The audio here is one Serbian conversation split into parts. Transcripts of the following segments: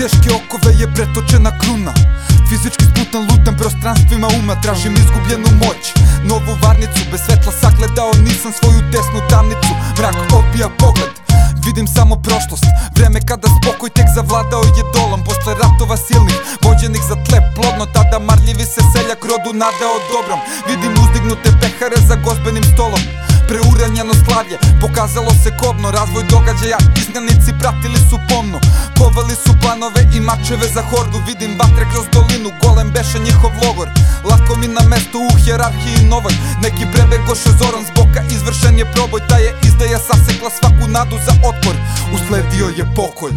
teške okove je pretočena kruna. Fizički sputan lutam prostranstvima uma. Tražim izgubljenu moć Novu varnicu. Bez svetla sagledao Nisam svoju desnu tamnicu. Mrak opija pogled Vidim samo prošlost. Vreme kada spokoj tek zavladao je dolom Posle ratova silnih Vođenih za tle plodno Tada marljivi se seljak rodu nadao dobrom. Vidim uzdignute pehare za gozbenim stolom. Preuranjeno slavlje Pokazalo se kobno. Razvoj događaja Izgnanici pratili su pomno. planove i mačeve za hordu Vidim vatre kroz dolinu Golem beše njihov logor. Lako mi na mesto u hjerarhiji novoj Neki prebegoše zorom zboka Izvršen je proboj Ta je izdaja sasekla svaku nadu za otpor. Usledio je pokolj.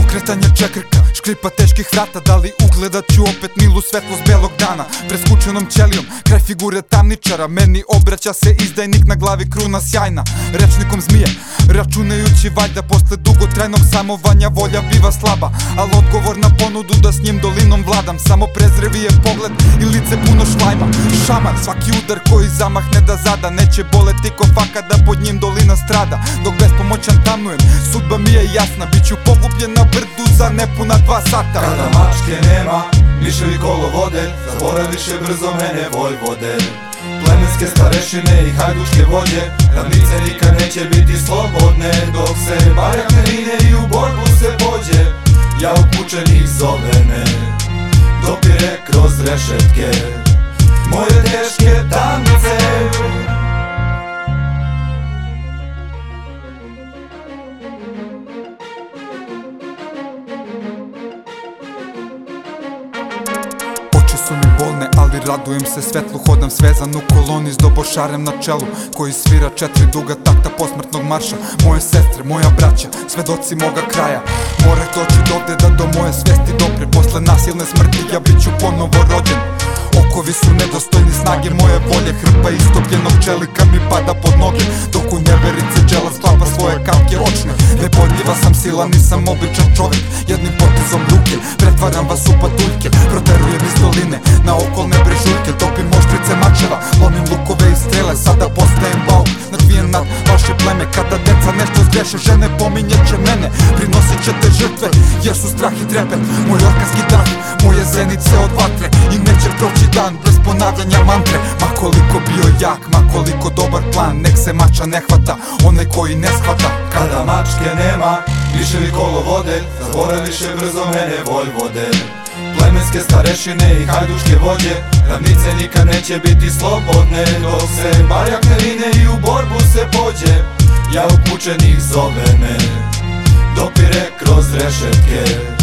Okretanje čekrka, škripa teških vrata Da li ugledat ću opet milu svetlost belog dana? Preskučenom ćelijom, kraj figure tamničara Meni obraća se izdajnik na glavi kruna sjajna. Rečnikom zmije, računajući valjda Posle dugotrajnog samovanja volja biva slaba. Al odgovor na ponudu da s njim dolinom vladam Samo prezrevi je pogled i lice puno šlajma. Šamar, svaki udar koji zamahne da zada Neće boleti ko faka da pod njim dolina strada. Dok bespomoćan tamnujem, sudba mi je jasna Biću pogubljen na brdu za nepuna dva sata Kada mačke nema, miševi kolo vode Zaboraviše brzo mene vojvode. Plemenske starešine i hajdučke vođe Ravnice nikad neće biti slobodne Dok se barjak ne rine i u borbu se pođe. Ja upučenih zove me Dopire kroz rešetke Oči su mi bolne, ali radujem se svetlu. Hodam svezan u koloni s dobošarem na čelu Koji svira četiri duga takta posmrtnog marša. Moje sestre, moja braća, svedoci moga kraja. More doći dovde da do moje svesti dopre Posle nasilne smrti ja bit ću ponovo rođen. Okovi su nedostojni snage moje volje. Hrpa istopljenog čelika mi pada pod noge Dok u neverice džela svoje kapke očne Nepodljiva sam sila, nisam običan čovjek. Jednim potezom ruke pretvaram vas u patuljke. Proterujem iz doline na okolne brežuljke Topim oštrice mačeva, lomim lukove i strele. Sada postajem bauk, nad vaše pleme. Kada deca nešto zgreše, žene pominjet će mene Prinosit ćete žrtve, jer su strah i trepet Moj orkanski dah, moje zenice od vatre I neće proći dan bez ponavljanja mantre. Ma koliko bio jak, ma koliko dobar plan Nek se mača ne hvata, onaj koji ne shvata. Kada mačke nema, miševi kolo vode Zaboraviše brzo mene vojvode. Plemenske starešine i hajduške vođe Ravnice nikad neće biti slobodne Dok se barjak ne se pođe Ja upučenih zove me. Dopire kroz rešetke